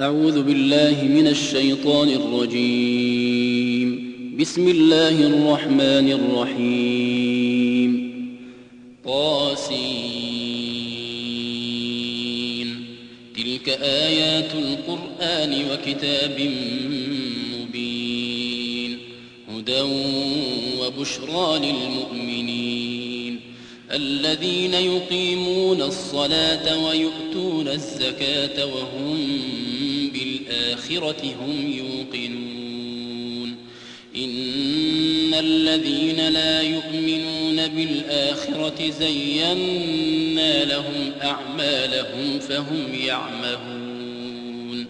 أعوذ بالله من الشيطان الرجيم. بسم الله الرحمن الرحيم. طاسين. تلك آيات القرآن وكتاب مبين. هدى وبشرى للمؤمنين. الذين يقيمون الصلاة ويؤتون الزكاة وهم بالآخرة هم يوقنون. إن الذين لا يؤمنون بالآخرة زينا لهم أعمالهم فهم يعمهون.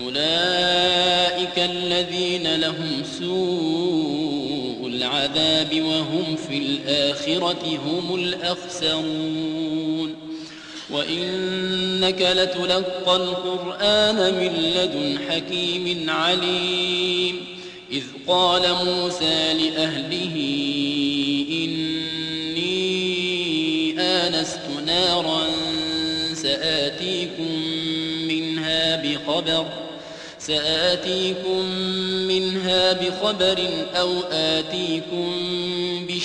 أولئك الذين لهم سوء العذاب وهم في الآخرة هم الأخسرون. وإنك لتلقى القرآن من لدن حكيم عليم. إذ قال موسى لأهله إني آنست نارا سآتيكم منها بخبر سآتيكم منها بخبر أو آتيكم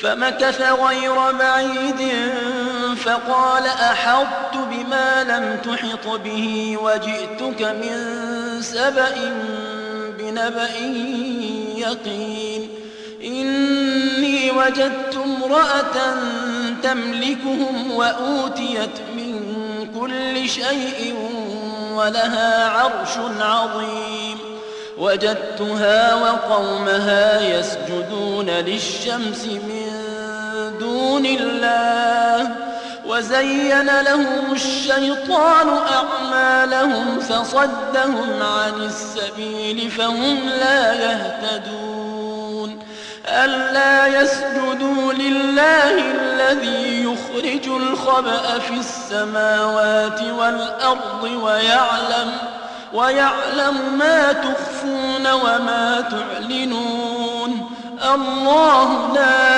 فمكث غير بعيد فقال أحطت بما لم تحط به وجئتك من سبأ بنبأ يقين. إني وجدت امرأة تملكهم وأوتيت من كل شيء ولها عرش عظيم. وجدتها وقومها يسجدون للشمس من دون الله وزين لهم الشيطان أعمالهم فصدهم عن السبيل فهم لا يهتدون ألا يسجدوا لله الذي يخرج الخبأ في السماوات والأرض ويعلم ويعلم ما تخفون وما تعلنون الله لا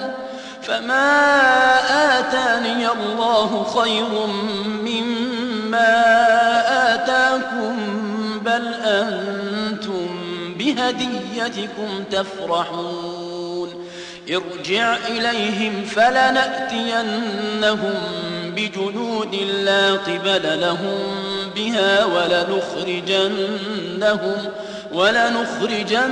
فما آتاني الله خير مما آتاكم بل أنتم بهديتكم تفرحون ارجع إليهم فلنأتينهم بجنود لا قبل لهم بها ولنخرجنهم ولنخرجنهم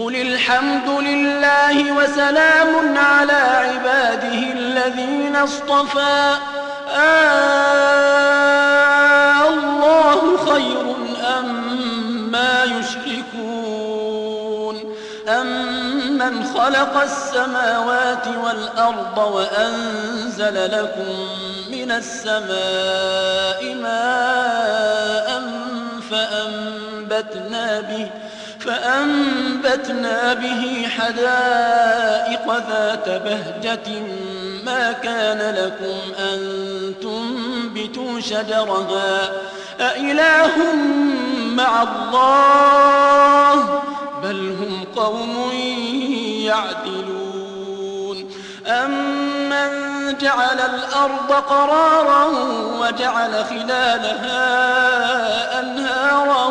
قل الحمد لله وسلام على عباده الذين اصطفى. آه الله خير أم ما يشركون. أمن خلق السماوات والأرض وأنزل لكم من السماء ماء فأنبتنا به فأنبتنا به حدائق ذات بهجة ما كان لكم أن تنبتوا شجرها. أإله مع الله؟ بل هم قوم يعدلون. أمن جعل الأرض قرارا وجعل خلالها أنهارا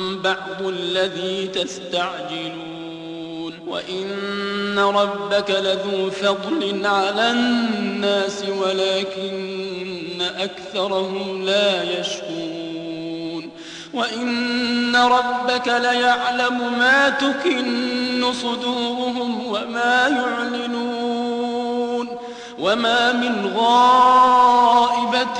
بعض الذي تستعجلون. وإن ربك لذو فضل على الناس ولكن أكثرهم لا يشكون وإن ربك ليعلم ما تكن صدورهم وما يعلنون. وما من غائبة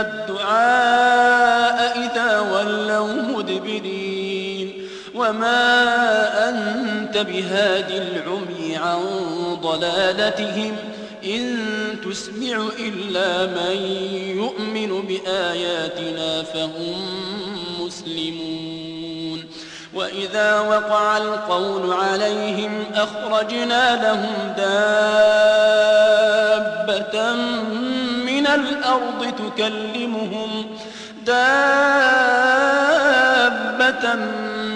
الدعاء إذا ولوا مدبرين وما أنت بهاد العمي عن ضلالتهم إن تسمع إلا من يؤمن بآياتنا فهم مسلمون وإذا وقع القول عليهم أخرجنا لهم دابة الأرض تكلمهم دابة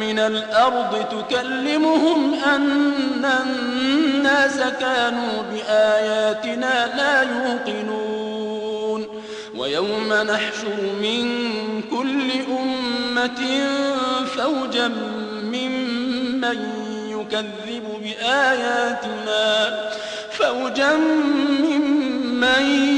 من الأرض تكلمهم أن الناس كانوا بآياتنا لا يوقنون. ويوم نحشر من كل أمة فوجا ممن يكذب بآياتنا فوجا ممن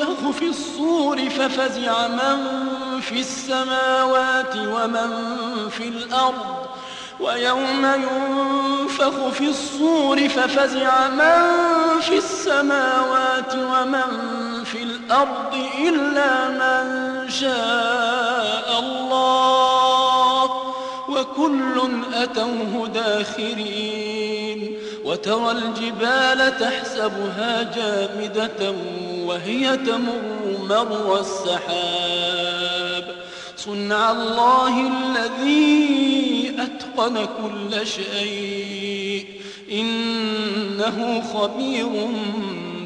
ينفخ في الصور ففزع من في السماوات ومن في الأرض. ويوم ينفخ في الصور ففزع من في السماوات ومن في الأرض إلا من شاء الله. وكل أتوه داخرين. وترى الجبال تحسبها جامدة وهي تمر مر السحاب. صنع الله الذي أتقن كل شيء. إنه خبير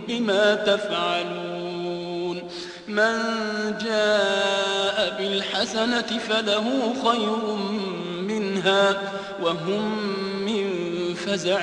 بما تفعلون. من جاء بالحسنة فله خير منها وهم من فزع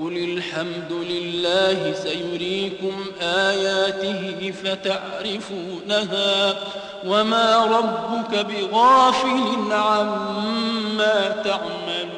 وقل الحمد لله سيريكم آياته فتعرفونها وما ربك بغافل عما تعملون